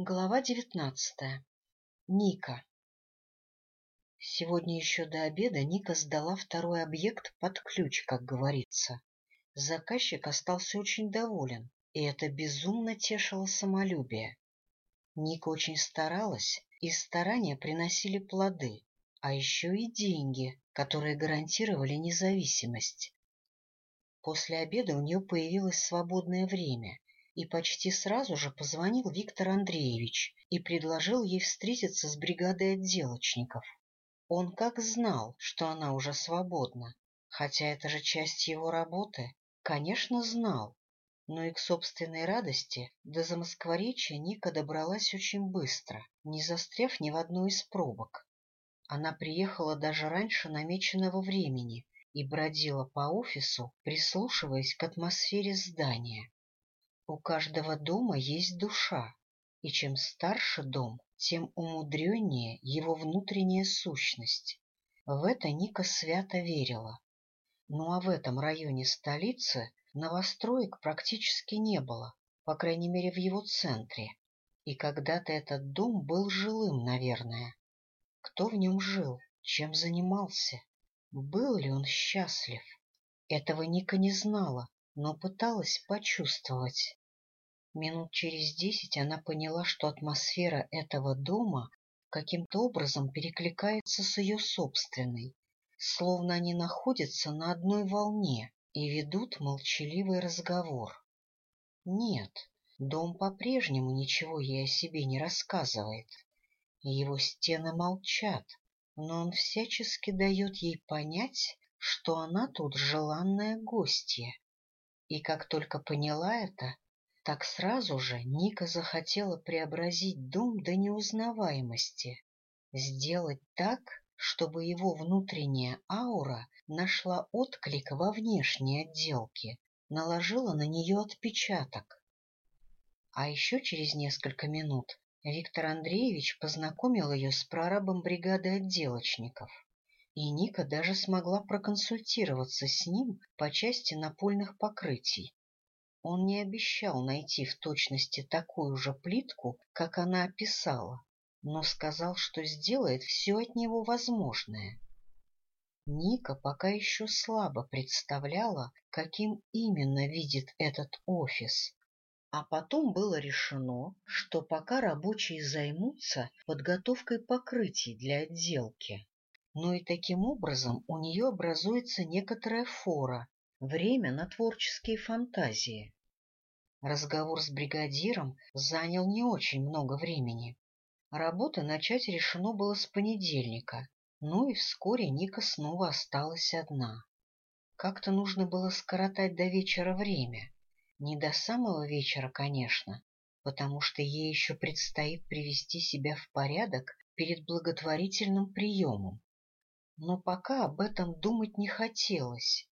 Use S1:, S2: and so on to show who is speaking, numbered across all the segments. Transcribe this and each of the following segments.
S1: Глава девятнадцатая. Ника. Сегодня еще до обеда Ника сдала второй объект под ключ, как говорится. Заказчик остался очень доволен, и это безумно тешило самолюбие. Ника очень старалась, и старания приносили плоды, а еще и деньги, которые гарантировали независимость. После обеда у нее появилось свободное время, и почти сразу же позвонил Виктор Андреевич и предложил ей встретиться с бригадой отделочников. Он как знал, что она уже свободна, хотя это же часть его работы. Конечно, знал, но и к собственной радости до замоскворечья Ника добралась очень быстро, не застряв ни в одной из пробок. Она приехала даже раньше намеченного времени и бродила по офису, прислушиваясь к атмосфере здания. У каждого дома есть душа, и чем старше дом, тем умудреннее его внутренняя сущность. В это Ника свято верила. Ну а в этом районе столицы новостроек практически не было, по крайней мере в его центре. И когда-то этот дом был жилым, наверное. Кто в нем жил, чем занимался, был ли он счастлив? Этого Ника не знала, но пыталась почувствовать. Минут через десять она поняла, что атмосфера этого дома каким-то образом перекликается с ее собственной, словно они находятся на одной волне и ведут молчаливый разговор. Нет, дом по-прежнему ничего ей о себе не рассказывает. Его стены молчат, но он всячески дает ей понять, что она тут желанная гостья. И как только поняла это, так сразу же Ника захотела преобразить дом до неузнаваемости, сделать так, чтобы его внутренняя аура нашла отклик во внешней отделке, наложила на нее отпечаток. А еще через несколько минут Виктор Андреевич познакомил ее с прорабом бригады отделочников, и Ника даже смогла проконсультироваться с ним по части напольных покрытий. Он не обещал найти в точности такую же плитку, как она описала, но сказал, что сделает все от него возможное. Ника пока еще слабо представляла, каким именно видит этот офис. А потом было решено, что пока рабочие займутся подготовкой покрытий для отделки. Но и таким образом у нее образуется некоторая фора время на творческие фантазии. Разговор с бригадиром занял не очень много времени. Работы начать решено было с понедельника, ну и вскоре Ника снова осталась одна. Как-то нужно было скоротать до вечера время. Не до самого вечера, конечно, потому что ей еще предстоит привести себя в порядок перед благотворительным приемом. Но пока об этом думать не хотелось.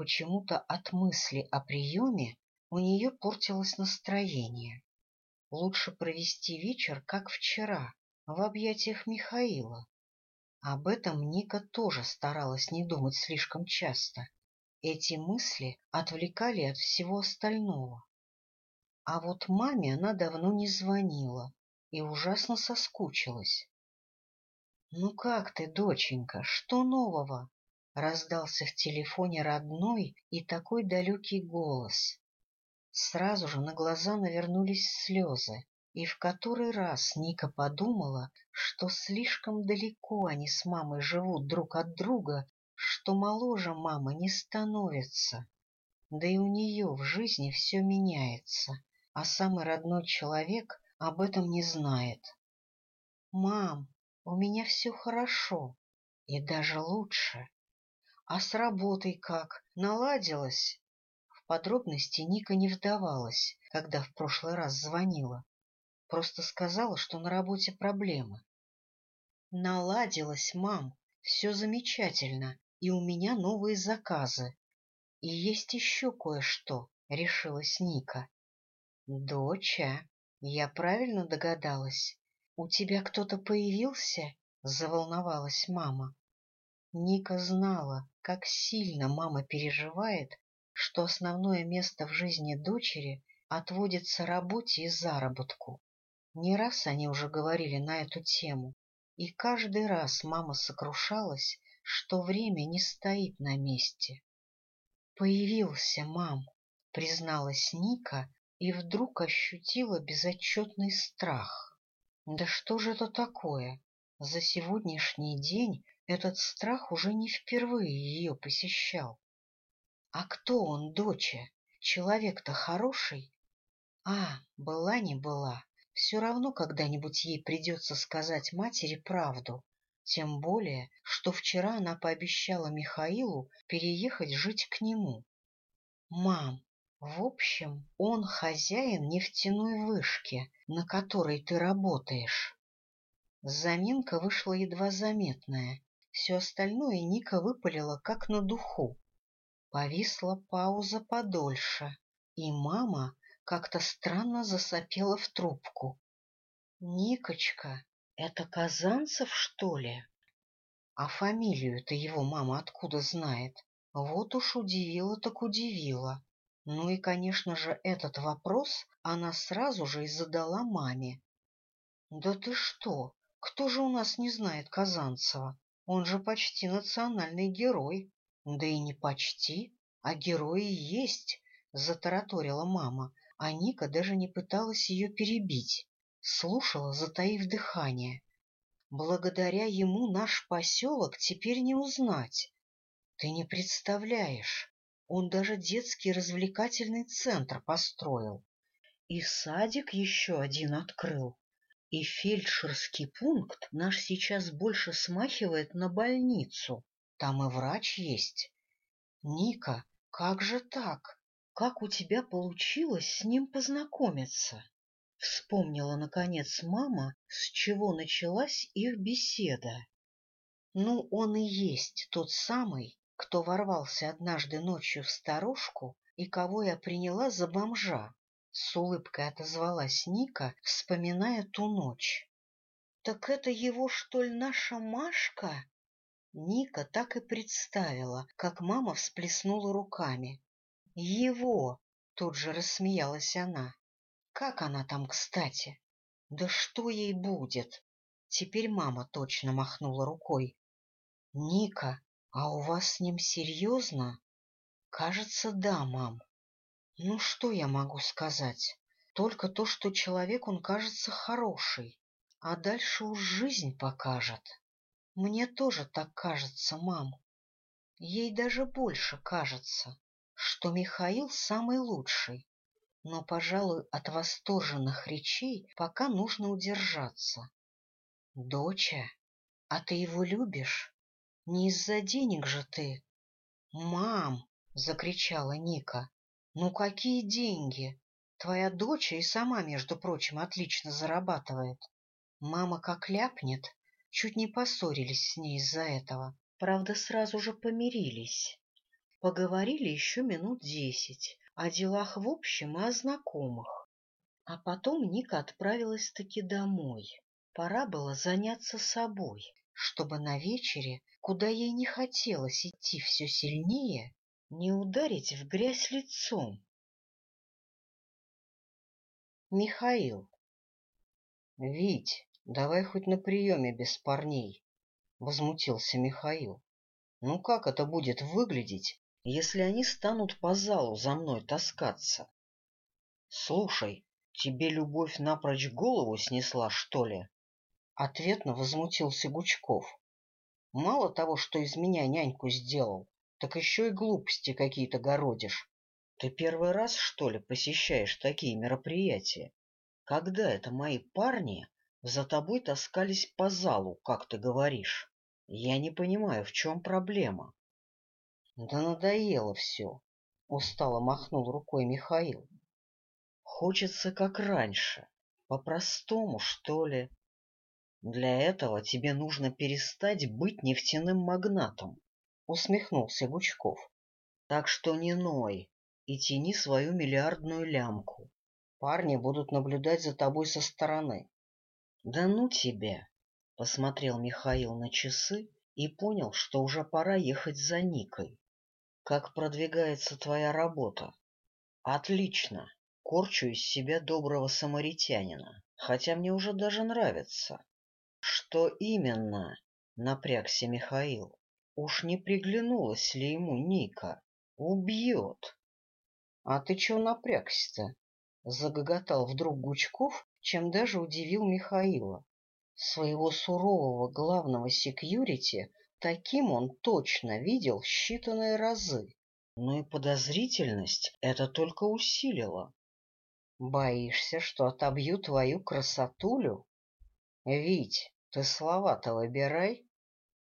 S1: Почему-то от мысли о приеме у нее портилось настроение. Лучше провести вечер, как вчера, в объятиях Михаила. Об этом Ника тоже старалась не думать слишком часто. Эти мысли отвлекали от всего остального. А вот маме она давно не звонила и ужасно соскучилась. — Ну как ты, доченька, что нового? Раздался в телефоне родной и такой далекий голос. Сразу же на глаза навернулись слезы, и в который раз Ника подумала, что слишком далеко они с мамой живут друг от друга, что моложе мама не становится. Да и у нее в жизни все меняется, а самый родной человек об этом не знает. «Мам, у меня все хорошо, и даже лучше. А с работой как? Наладилось? В подробности Ника не вдавалась, когда в прошлый раз звонила. Просто сказала, что на работе проблемы. Наладилось, мам, все замечательно, и у меня новые заказы. И есть еще кое-что, решилась Ника. Доча, я правильно догадалась? У тебя кто-то появился? Заволновалась мама. Ника знала, как сильно мама переживает, что основное место в жизни дочери отводится работе и заработку. Не раз они уже говорили на эту тему, и каждый раз мама сокрушалась, что время не стоит на месте. «Появился, мам», — призналась Ника и вдруг ощутила безотчетный страх. «Да что же это такое? За сегодняшний день этот страх уже не впервые ее посещал. А кто он, доча? Человек-то хороший. А, была не была. Все равно когда-нибудь ей придется сказать матери правду. Тем более, что вчера она пообещала Михаилу переехать жить к нему. «Мам, в общем, он хозяин нефтяной вышки, на которой ты работаешь». Заминка вышла едва заметная, все остальное Ника выпалила, как на духу. Повисла пауза подольше, и мама как-то странно засопела в трубку. — Никочка, это Казанцев, что ли? А фамилию-то его мама откуда знает? Вот уж удивила так удивила. Ну и, конечно же, этот вопрос она сразу же и задала маме. — Да ты что? Кто же у нас не знает Казанцева? Он же почти национальный герой. Да и не почти, а герои есть, затараторила мама, а Ника даже не пыталась ее перебить. Слушала, затаив дыхание. Благодаря ему наш поселок теперь не узнать. Ты не представляешь, он даже детский развлекательный центр построил. И садик еще один открыл. И фельдшерский пункт наш сейчас больше смахивает на больницу. Там и врач есть. Ника, как же так? Как у тебя получилось с ним познакомиться? Вспомнила, наконец, мама, с чего началась их беседа. Ну, он и есть тот самый, кто ворвался однажды ночью в сторожку и кого я приняла за бомжа. — с улыбкой отозвалась Ника, вспоминая ту ночь. — Так это его, что ли, наша Машка? Ника так и представила, как мама всплеснула руками. — Его! — тут же рассмеялась она. — Как она там, кстати? Да что ей будет? Теперь мама точно махнула рукой. — Ника, а у вас с ним серьезно? — Кажется, да, мам. Ну что я могу сказать? Только то, что человек, он кажется хороший, а дальше уж жизнь покажет. Мне тоже так кажется, мам. Ей даже больше кажется, что Михаил самый лучший. Но, пожалуй, от восторженных речей пока нужно удержаться. Доча, а ты его любишь? Не из-за денег же ты. Мам! — закричала Ника. Ну какие деньги? Твоя дочь и сама, между прочим, отлично зарабатывает. Мама как ляпнет. Чуть не поссорились с ней из-за этого. Правда, сразу же помирились. Поговорили еще минут десять о делах в общем и о знакомых. А потом Ника отправилась-таки домой. Пора было заняться собой, чтобы на вечере, куда ей не хотелось идти все сильнее, не ударить в грязь лицом. Михаил. Вить, давай хоть на приеме без парней, возмутился Михаил. Ну как это будет выглядеть, если они станут по залу за мной таскаться? Слушай, тебе любовь напрочь голову снесла, что ли? Ответно возмутился Гучков. Мало того, что из меня няньку сделал, так еще и глупости какие-то городишь. Ты первый раз, что ли, посещаешь такие мероприятия? Когда это мои парни за тобой таскались по залу, как ты говоришь? Я не понимаю, в чем проблема? Да надоело все, — устало махнул рукой Михаил. Хочется как раньше, по-простому, что ли. Для этого тебе нужно перестать быть нефтяным магнатом усмехнулся Гучков. Так что не ной и тяни свою миллиардную лямку. Парни будут наблюдать за тобой со стороны. — Да ну тебя! — посмотрел Михаил на часы и понял, что уже пора ехать за Никой. — Как продвигается твоя работа? — Отлично. Корчу из себя доброго самаритянина,
S2: хотя мне уже даже нравится. — Что именно? — напрягся Михаил. Уж не приглянулась ли ему Ника? Убьет! — А ты чего напрягся-то? — загоготал вдруг Гучков, чем даже удивил Михаила. Своего сурового главного секьюрити таким он точно видел считанные разы. Но и подозрительность это только усилило. Боишься, что отобью твою красотулю? Вить, ты слова-то выбирай.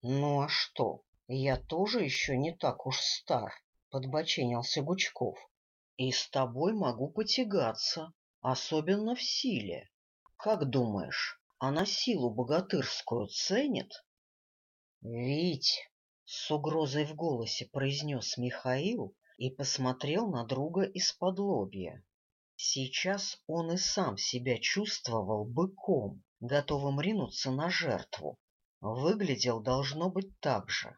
S2: Ну а что? Я тоже еще не так уж стар, — подбоченился Гучков. — И с тобой могу потягаться, особенно в силе. Как думаешь, она силу богатырскую ценит? — Вить, — с угрозой в голосе произнес Михаил и посмотрел на друга из-под лобья. Сейчас он и сам себя чувствовал быком, готовым ринуться на жертву. Выглядел должно быть так же.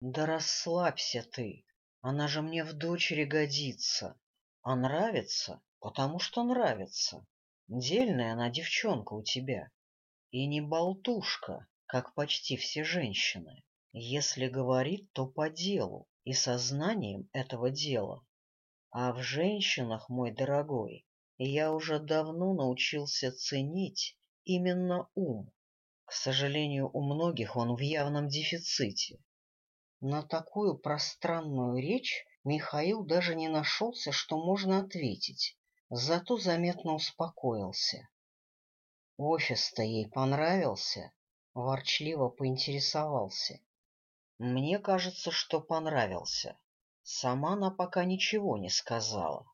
S2: Да расслабься ты, она же мне в дочери годится. А нравится, потому что нравится. Дельная она девчонка у тебя. И не болтушка, как почти все женщины. Если говорит, то по делу и сознанием этого дела. А в женщинах, мой дорогой, я уже давно научился ценить именно ум. К сожалению, у многих он в явном дефиците. На такую пространную речь Михаил даже не нашелся, что можно ответить, зато заметно успокоился. Офис-то ей понравился, ворчливо поинтересовался. Мне кажется, что понравился. Сама она пока ничего не сказала.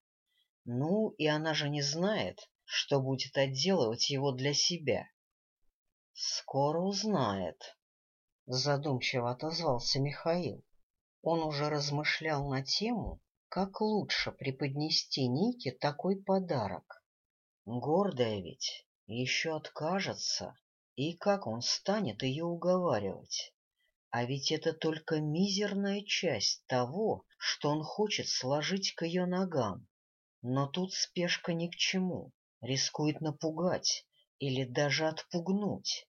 S2: Ну, и она же не знает, что будет отделывать его для себя. Скоро узнает задумчиво отозвался Михаил. Он уже размышлял на тему, как лучше преподнести Нике такой подарок. Гордая ведь, еще откажется, и как он станет ее уговаривать? А ведь это только мизерная часть того, что он хочет сложить к ее ногам. Но тут спешка ни к чему, рискует напугать или даже отпугнуть.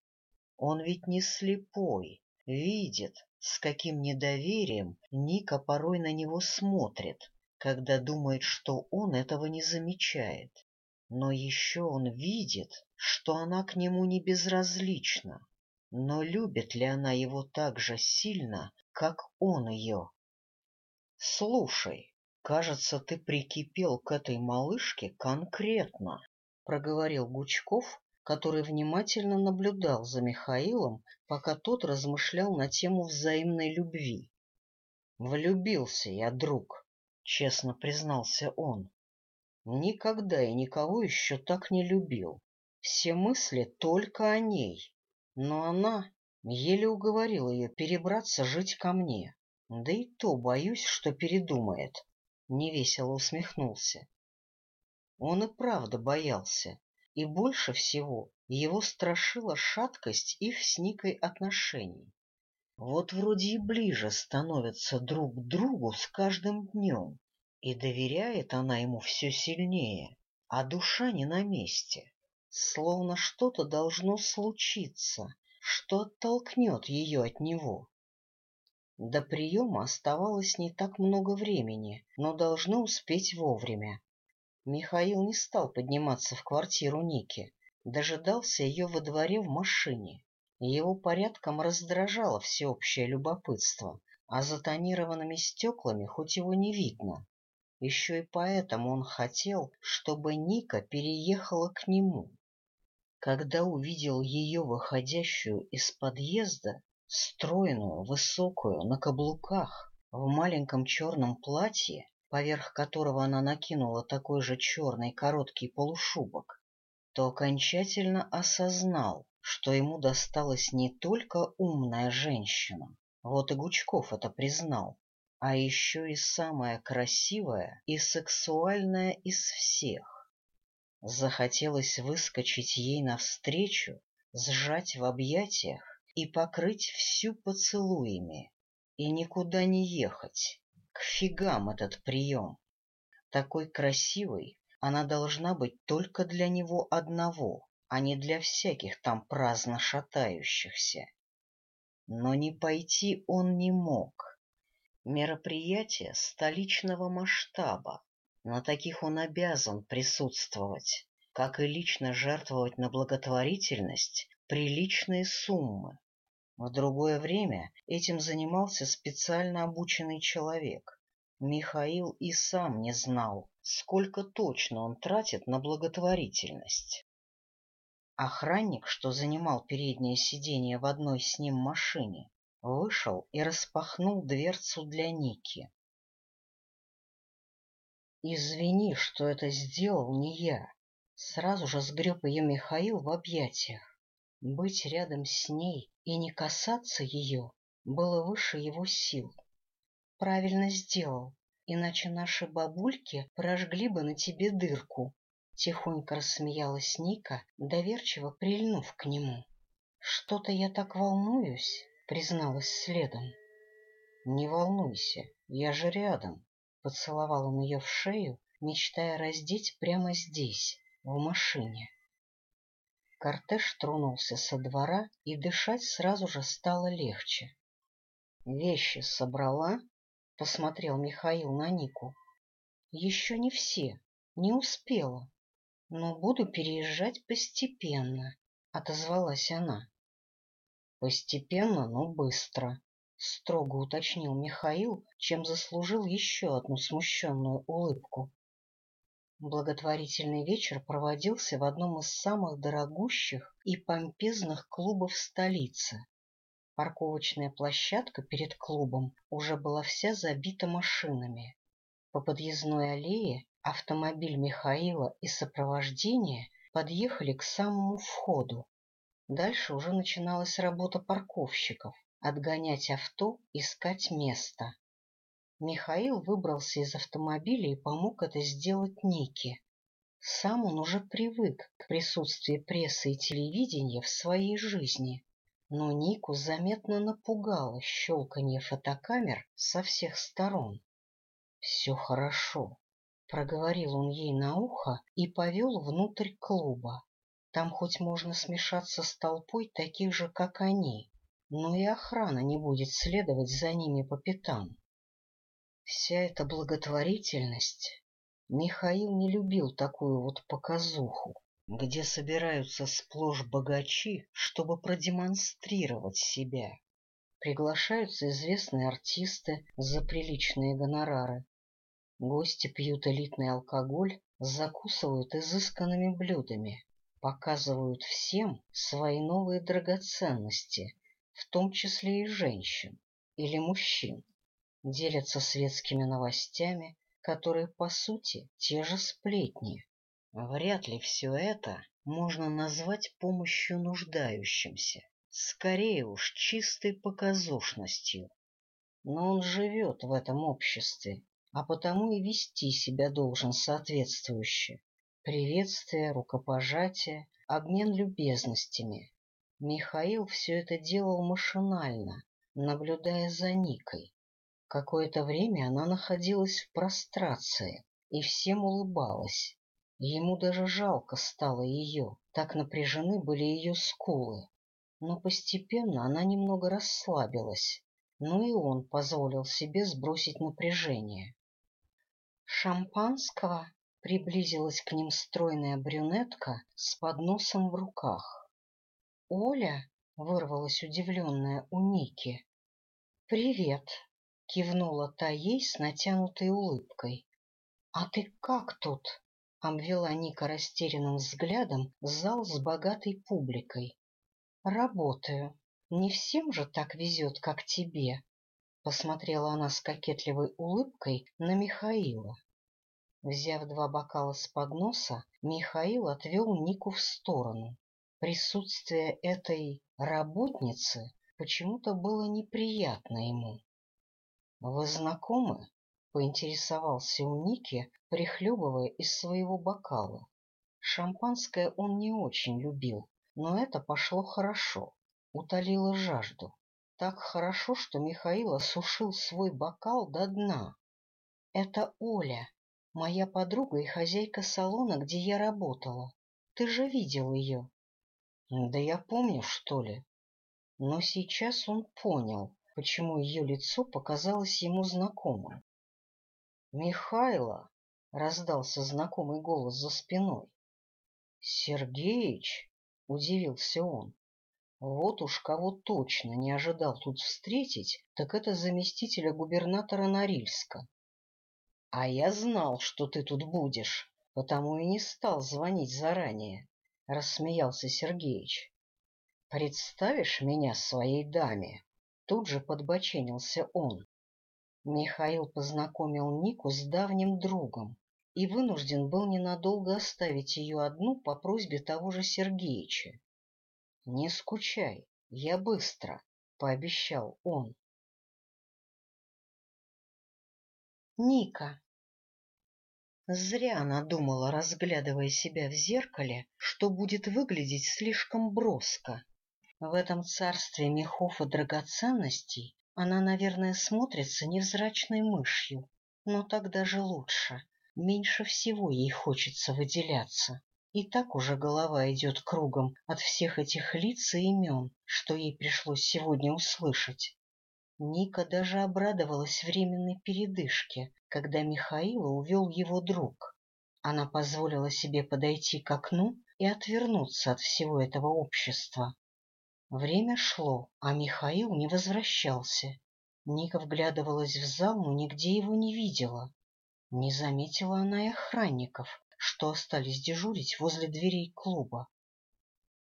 S2: Он ведь не слепой, видит, с каким недоверием Ника порой на него смотрит, когда думает, что он этого не замечает. Но еще он видит, что она к нему не безразлична. Но любит ли она его так же сильно, как он ее? — Слушай, кажется, ты прикипел к этой малышке конкретно, — проговорил Гучков, который внимательно наблюдал за Михаилом, пока тот размышлял на тему взаимной любви. «Влюбился я, друг», — честно признался он. «Никогда и никого еще так не любил. Все мысли только о ней. Но она еле уговорила ее перебраться жить ко мне. Да и то боюсь, что передумает», — невесело усмехнулся. Он и правда боялся, и больше всего его страшила шаткость их с Никой отношений. Вот вроде и ближе становятся друг к другу с каждым днем, и доверяет она ему все сильнее, а душа не на месте. Словно что-то должно случиться, что оттолкнет ее от него. До приема оставалось не так много времени, но должно успеть вовремя. Михаил не стал подниматься в квартиру Ники, дожидался ее во дворе в машине. Его порядком раздражало всеобщее любопытство, а за тонированными стеклами хоть его не видно. Еще и поэтому он хотел, чтобы Ника переехала к нему. Когда увидел ее выходящую из подъезда, стройную, высокую, на каблуках, в маленьком черном платье, поверх которого она накинула такой же черный короткий полушубок, то окончательно осознал, что ему досталась не только умная женщина, вот и Гучков это признал, а еще и самая красивая и сексуальная из всех. Захотелось выскочить ей навстречу, сжать в объятиях и покрыть всю поцелуями, и никуда не ехать, к фигам этот прием! Такой красивой она должна быть только для него одного, а не для всяких там праздно шатающихся. Но не пойти он не мог. Мероприятие столичного масштаба. На таких он обязан присутствовать, как и лично жертвовать на благотворительность приличные суммы. В другое время этим занимался специально обученный человек. Михаил и сам не знал, сколько точно он тратит на благотворительность. Охранник, что занимал переднее сиденье в одной с ним машине, вышел и распахнул дверцу для Ники. «Извини, что это сделал не я», — сразу же сгреб ее Михаил в объятиях. Быть рядом с ней и не касаться ее было выше его сил. Правильно сделал, иначе наши бабульки прожгли бы на тебе дырку. Тихонько рассмеялась Ника, доверчиво прильнув к нему. Что-то я так волнуюсь, призналась следом. Не волнуйся, я же рядом. Поцеловал он ее в шею, мечтая раздеть прямо здесь, в машине. Кортеж тронулся со двора, и дышать сразу же стало легче. — Вещи собрала? — посмотрел Михаил на Нику. — Еще не все, не успела, но буду переезжать постепенно, — отозвалась она. — Постепенно, но быстро, — строго уточнил Михаил, чем заслужил еще одну смущенную улыбку. Благотворительный вечер проводился в одном из самых дорогущих и помпезных клубов столицы. Парковочная площадка перед клубом уже была вся забита машинами. По подъездной аллее автомобиль Михаила и сопровождение подъехали к самому входу. Дальше уже начиналась работа парковщиков — отгонять авто, искать место. Михаил выбрался из автомобиля и помог это сделать Нике. Сам он уже привык к присутствию прессы и телевидения в своей жизни, но Нику заметно напугало щелканье фотокамер со всех сторон. — Все хорошо, — проговорил он ей на ухо и повел внутрь клуба. Там хоть можно смешаться с толпой таких же, как они, но и охрана не будет следовать за ними по пятам. Вся эта благотворительность... Михаил не любил такую вот показуху, где собираются сплошь богачи, чтобы продемонстрировать себя. Приглашаются известные артисты за приличные гонорары. Гости пьют элитный алкоголь, закусывают изысканными блюдами, показывают всем свои новые драгоценности, в том числе и женщин или мужчин делятся светскими новостями, которые, по сути, те же сплетни. Вряд ли все это можно назвать помощью нуждающимся, скорее уж чистой показушностью. Но он живет в этом обществе, а потому и вести себя должен соответствующе. Приветствие, рукопожатие, обмен любезностями. Михаил все это делал машинально, наблюдая за Никой. Какое-то время она находилась в прострации и всем улыбалась. Ему даже жалко стало ее, так напряжены были ее скулы. Но постепенно она немного расслабилась, но и он позволил себе сбросить напряжение. «Шампанского?» — приблизилась к ним стройная брюнетка с подносом в руках. «Оля?» — вырвалась удивленная у Ники. «Привет!» — кивнула та ей с натянутой улыбкой. — А ты как тут? — обвела Ника растерянным взглядом зал с богатой публикой. — Работаю. Не всем же так везет, как тебе. Посмотрела она с кокетливой улыбкой на Михаила. Взяв два бокала с подноса, Михаил отвел Нику в сторону. Присутствие этой работницы почему-то было неприятно ему. Вы знакомы? — поинтересовался у Ники, прихлебывая из своего бокала. Шампанское он не очень любил, но это пошло хорошо, утолило жажду. Так хорошо, что Михаил осушил свой бокал до дна. — Это Оля, моя подруга и хозяйка салона, где я работала. Ты же видел ее.
S1: — Да я помню, что ли. Но сейчас он понял, почему ее лицо показалось ему знакомым. «Михайло!» — раздался знакомый голос за спиной. «Сергеич!» — удивился он. «Вот уж кого точно не ожидал тут встретить, так это заместителя губернатора Норильска. А я знал, что ты тут будешь, потому и не стал звонить заранее», — рассмеялся Сергеич. «Представишь меня своей даме?» Тут же подбоченился он. Михаил познакомил Нику с давним другом и вынужден был ненадолго оставить ее одну по просьбе того же Сергеича. — Не скучай, я быстро, — пообещал он. Ника. Зря она думала, разглядывая себя в зеркале, что будет выглядеть слишком броско. В этом царстве мехов и драгоценностей она, наверное, смотрится невзрачной мышью, но так даже лучше. Меньше всего ей хочется выделяться. И так уже голова идет кругом от всех этих лиц и имен, что ей пришлось сегодня услышать. Ника даже обрадовалась временной передышке, когда Михаила увел его друг. Она позволила себе подойти к окну и отвернуться от всего этого общества. Время шло, а Михаил не возвращался. Ника вглядывалась в зал, но нигде его не видела. Не заметила она и охранников, что остались дежурить возле дверей клуба.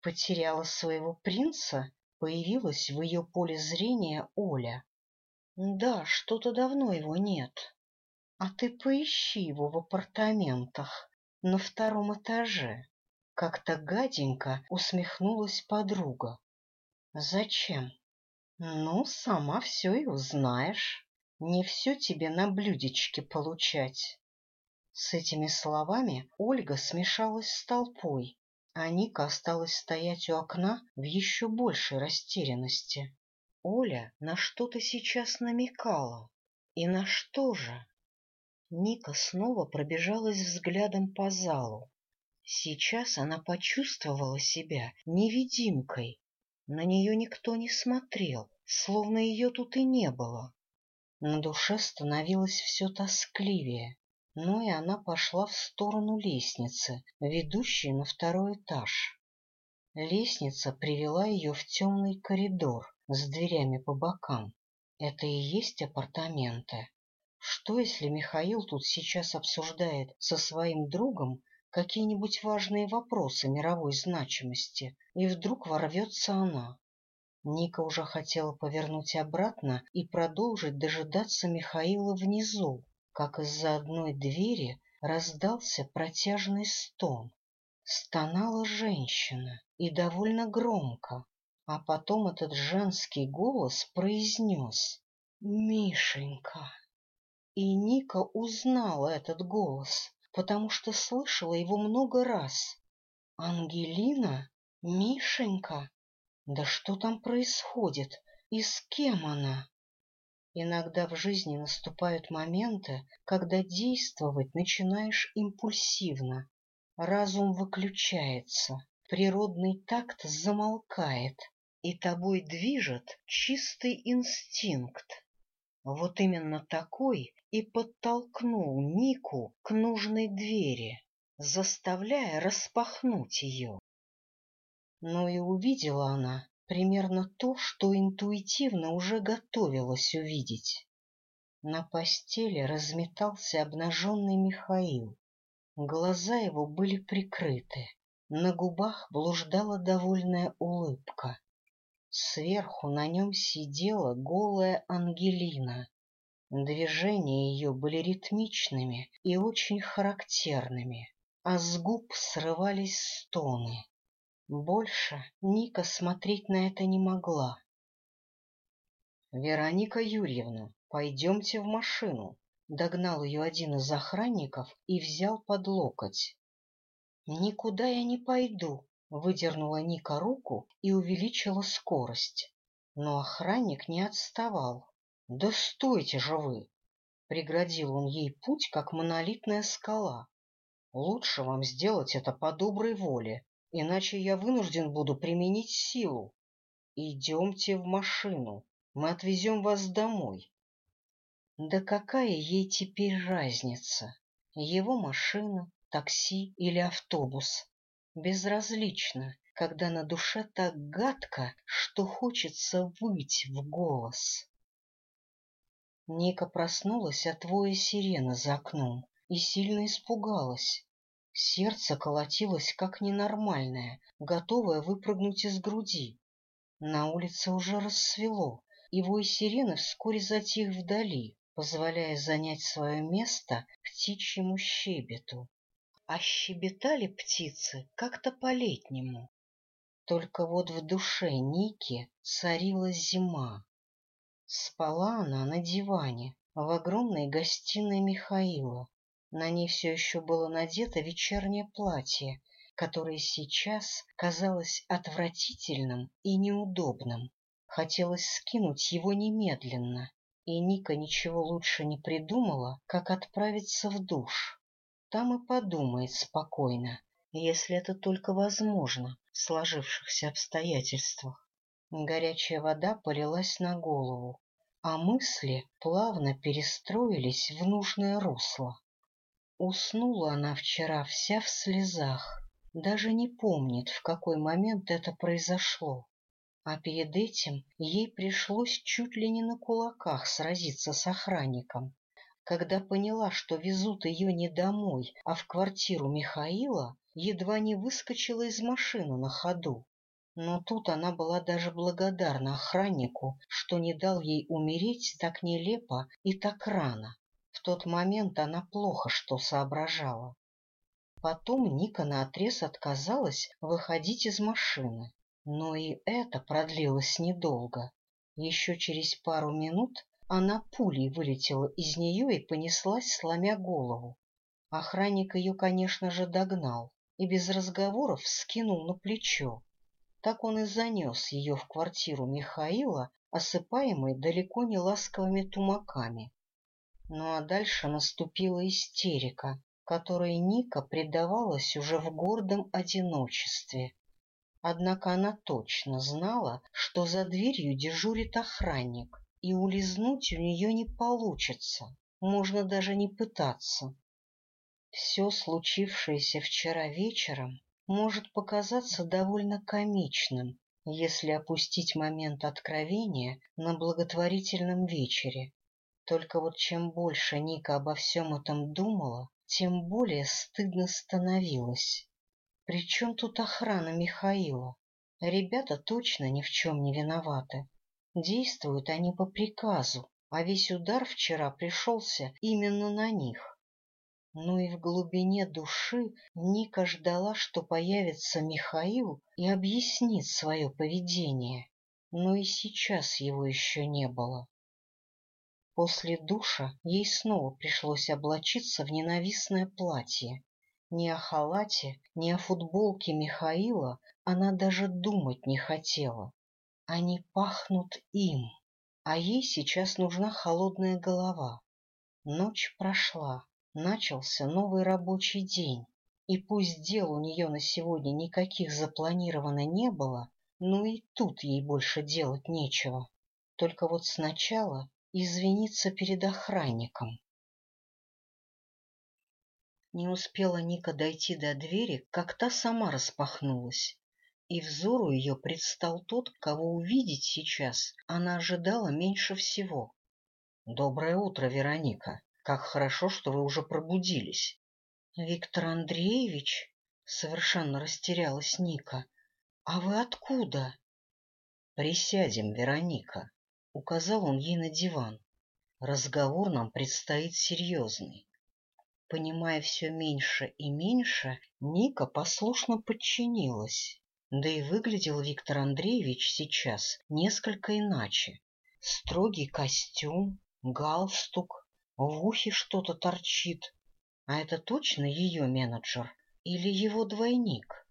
S1: Потеряла своего принца, появилась в ее поле зрения Оля. Да, что-то давно его нет. А ты поищи его в апартаментах на втором этаже. Как-то гаденько усмехнулась подруга. Зачем? Ну, сама все и узнаешь. Не все тебе на блюдечке получать. С этими словами Ольга смешалась с толпой, а Ника осталась стоять у окна в еще большей растерянности. Оля на что-то сейчас намекала. И на что же? Ника снова пробежалась взглядом по залу. Сейчас она почувствовала себя невидимкой, на нее никто не смотрел, словно ее тут и не было. На душе становилось все тоскливее, но и она пошла в сторону лестницы, ведущей на второй этаж. Лестница привела ее в темный коридор с дверями по бокам. Это и есть апартаменты. Что, если Михаил тут сейчас обсуждает со своим другом какие-нибудь важные вопросы мировой значимости, и вдруг ворвется она. Ника уже хотела повернуть обратно и продолжить дожидаться Михаила внизу, как из-за одной двери раздался протяжный стон. Стонала женщина, и довольно громко, а потом этот женский голос произнес «Мишенька». И Ника узнала этот голос потому что слышала его много раз. Ангелина? Мишенька? Да что там происходит? И с кем она? Иногда в жизни наступают моменты, когда действовать начинаешь импульсивно. Разум выключается, природный такт замолкает, и тобой движет чистый инстинкт. Вот именно такой, и подтолкнул Нику к нужной двери, заставляя распахнуть ее. Но и увидела она примерно то, что интуитивно уже готовилась увидеть. На постели разметался обнаженный Михаил. Глаза его были прикрыты, на губах блуждала довольная улыбка. Сверху на нем сидела голая Ангелина, Движения ее были ритмичными и очень характерными, а с губ срывались стоны. Больше Ника смотреть на это не могла. — Вероника Юрьевна, пойдемте в машину, — догнал ее один из охранников и взял под локоть. — Никуда я не пойду, — выдернула Ника руку и увеличила скорость. Но охранник не отставал. «Да стойте же вы!» — преградил он ей путь, как монолитная скала. «Лучше вам сделать это по доброй воле,
S2: иначе я вынужден буду применить силу. Идемте в машину, мы отвезем вас домой».
S1: Да какая ей теперь разница? Его машина, такси или автобус? Безразлично, когда на душе так гадко, что хочется выть в голос. Ника проснулась от воя сирены за окном и сильно испугалась. Сердце колотилось как ненормальное, готовое выпрыгнуть из груди. На улице уже рассвело, и вой сирены вскоре затих вдали, позволяя занять свое место птичьему щебету. А щебетали птицы как-то по-летнему. Только вот в душе Ники царила зима. Спала она на диване в огромной гостиной Михаила. На ней все еще было надето вечернее платье, которое сейчас казалось отвратительным и неудобным. Хотелось скинуть его немедленно, и Ника ничего лучше не придумала, как отправиться в душ. Там и подумает спокойно, если это только возможно в сложившихся обстоятельствах. Горячая вода полилась на голову, а мысли плавно перестроились в нужное русло. Уснула она вчера вся в слезах, даже не помнит, в какой момент это произошло. А перед этим ей пришлось чуть ли не на кулаках сразиться с охранником. Когда поняла, что везут ее не домой, а в квартиру Михаила, едва не выскочила из машины на ходу. Но тут она была даже благодарна охраннику, что не дал ей умереть так нелепо и так рано. В тот момент она плохо что соображала. Потом Ника наотрез отказалась выходить из машины. Но и это продлилось недолго. Еще через пару минут она пулей вылетела из нее и понеслась, сломя голову. Охранник ее, конечно же, догнал и без разговоров скинул на плечо. Так он и занес ее в квартиру Михаила, осыпаемый далеко не ласковыми тумаками. Ну а дальше наступила истерика, которой Ника предавалась уже в гордом одиночестве. Однако она точно знала, что за дверью дежурит охранник, и улизнуть у нее не получится, можно даже не пытаться. Все случившееся вчера вечером может показаться довольно комичным, если опустить момент откровения на благотворительном вечере. Только вот чем больше Ника обо всем этом думала, тем более стыдно становилось. Причем тут охрана Михаила? Ребята точно ни в чем не виноваты. Действуют они по приказу, а весь удар вчера пришелся именно на них но и в глубине души Ника ждала, что появится Михаил и объяснит свое поведение. Но и сейчас его еще не было. После душа ей снова пришлось облачиться в ненавистное платье. Ни о халате, ни о футболке Михаила она даже думать не хотела. Они пахнут им, а ей сейчас нужна холодная голова. Ночь прошла, Начался новый рабочий день, и пусть дел у нее на сегодня никаких запланировано не было, но и тут ей больше делать нечего. Только вот сначала извиниться перед охранником. Не успела Ника дойти до двери, как та сама распахнулась, и взору ее предстал тот, кого увидеть сейчас она ожидала меньше всего. — Доброе утро, Вероника! Как хорошо, что вы уже пробудились. Виктор Андреевич? Совершенно растерялась Ника. А вы откуда? Присядем, Вероника. Указал он ей на диван. Разговор нам предстоит серьезный. Понимая все меньше и меньше, Ника послушно подчинилась. Да и выглядел Виктор Андреевич сейчас несколько иначе. Строгий костюм, галстук, в ухе что-то торчит. А это точно ее менеджер или его двойник?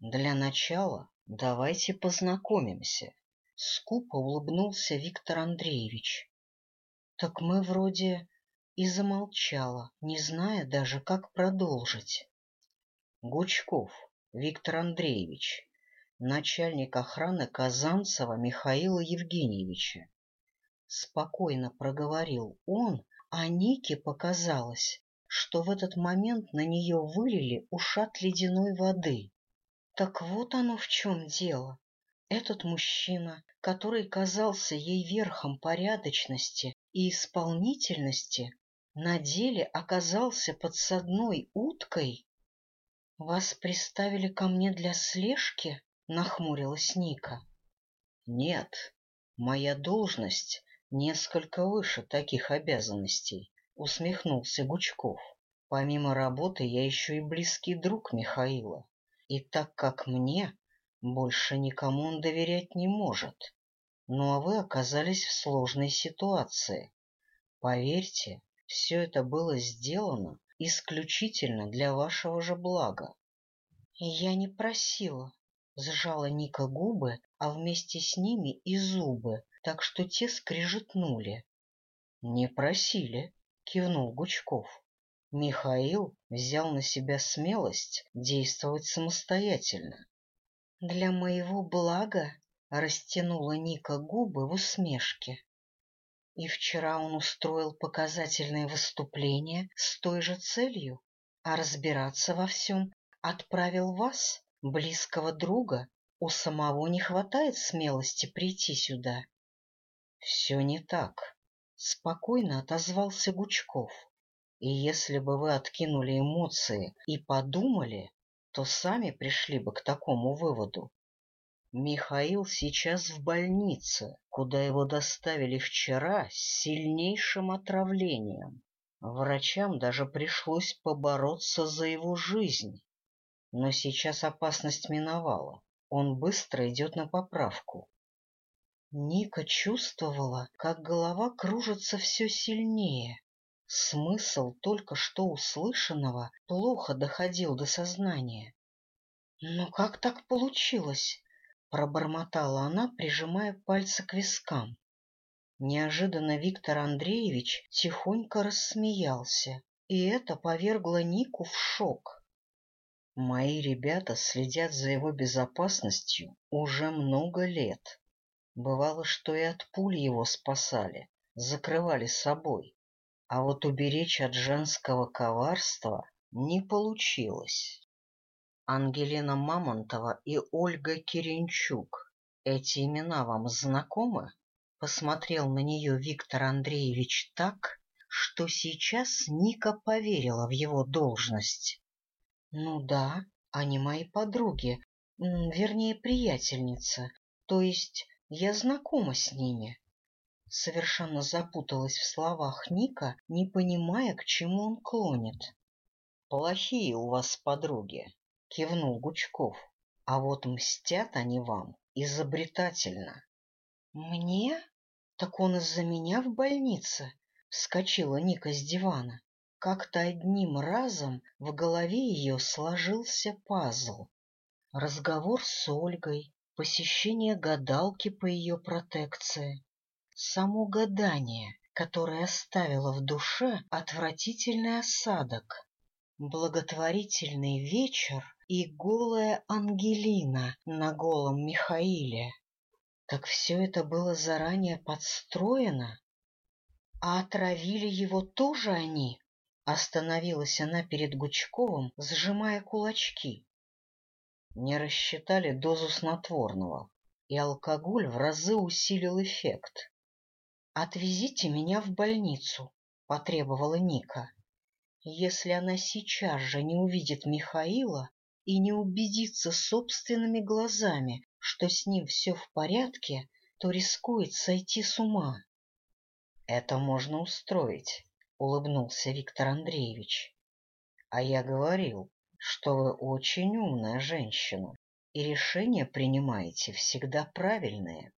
S1: Для начала давайте познакомимся. Скупо улыбнулся Виктор Андреевич. Так мы вроде и замолчала, не зная даже, как продолжить. Гучков
S2: Виктор Андреевич, начальник охраны Казанцева Михаила Евгеньевича. Спокойно проговорил он, а Нике показалось, что в этот момент на нее вылили ушат ледяной воды. Так вот оно в чем дело. Этот мужчина, который казался ей верхом порядочности и исполнительности, на деле оказался подсадной уткой? — Вас приставили ко мне для слежки? — нахмурилась Ника. — Нет, моя должность несколько выше таких обязанностей, — усмехнулся Гучков. Помимо работы я еще и близкий друг Михаила. И так как мне, больше никому он доверять не может. Ну а вы оказались в сложной ситуации. Поверьте, все это было сделано исключительно для вашего же блага.
S1: Я не просила, — сжала Ника губы, а вместе с ними и зубы, так что те скрижетнули.
S2: — Не просили, — кивнул Гучков. Михаил взял на себя смелость действовать самостоятельно.
S1: — Для моего блага — растянула Ника губы в усмешке. И вчера он устроил показательное выступление с той же целью, а разбираться во всем отправил вас, близкого друга. У самого не хватает смелости прийти сюда
S2: все не так, — спокойно отозвался Гучков. И если бы вы откинули эмоции и подумали, то сами пришли бы к такому выводу. Михаил сейчас в больнице, куда его доставили вчера с сильнейшим отравлением. Врачам даже пришлось побороться за его жизнь. Но сейчас опасность миновала. Он быстро идет на поправку.
S1: Ника чувствовала, как голова кружится все сильнее. Смысл только что услышанного плохо доходил до сознания. «Но как так получилось?» — пробормотала она, прижимая пальцы к вискам. Неожиданно Виктор Андреевич тихонько рассмеялся, и это повергло Нику в шок.
S2: «Мои ребята следят за его безопасностью уже много лет», Бывало, что и от пуль его спасали, закрывали собой. А вот уберечь от женского коварства не получилось. Ангелина Мамонтова и Ольга Киренчук. Эти имена вам знакомы? Посмотрел на нее Виктор Андреевич так, что сейчас Ника поверила в его должность.
S1: Ну да, они мои подруги, вернее, приятельницы, то есть я знакома с ними. Совершенно запуталась в словах Ника, не понимая, к чему он клонит.
S2: «Плохие у вас подруги», — кивнул Гучков. «А вот мстят они вам изобретательно».
S1: «Мне? Так он из-за меня в больнице?» — вскочила Ника с дивана. Как-то одним разом в голове ее сложился пазл. Разговор с Ольгой, посещение гадалки по ее протекции, само гадание, которое оставило в душе отвратительный осадок, благотворительный вечер и голая Ангелина на голом Михаиле. Так все это было заранее подстроено? А отравили его тоже они? Остановилась она перед Гучковым, сжимая кулачки.
S2: Не рассчитали дозу снотворного, и алкоголь в разы усилил эффект.
S1: «Отвезите меня в больницу», — потребовала Ника. «Если она сейчас же не увидит Михаила и не убедится собственными глазами, что с ним все в порядке, то рискует сойти с ума».
S2: «Это можно устроить», — улыбнулся Виктор Андреевич. «А я говорил, что вы очень умная женщина и решения принимаете всегда правильные.